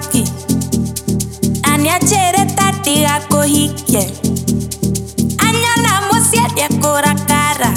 taki Aniachere tati ako hikie Anyala mosia diako rakara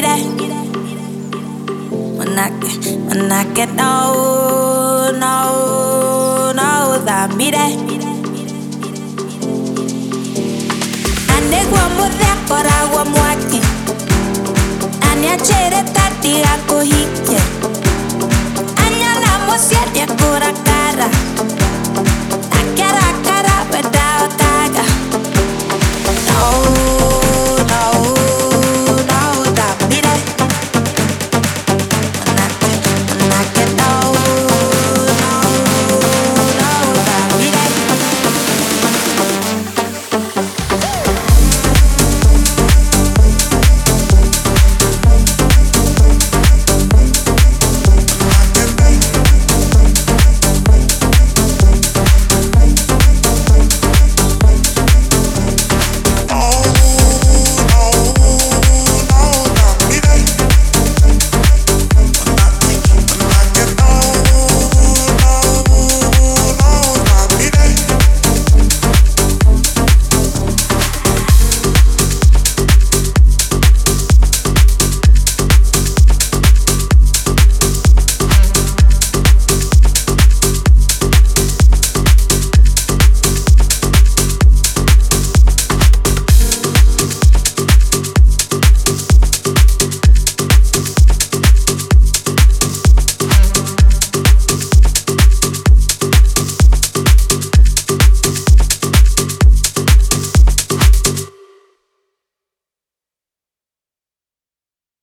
get at. When I get, when I get no, no, no, that me that. Anegwa mudhe kora wa mwake Anya chere tati ako hike Anya la mosye kura